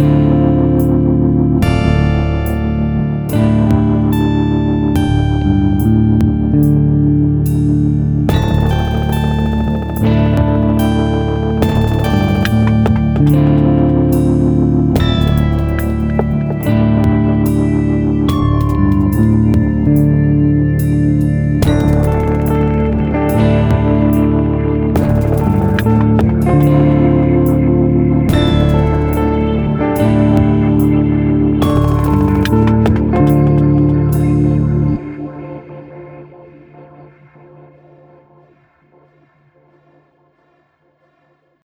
you.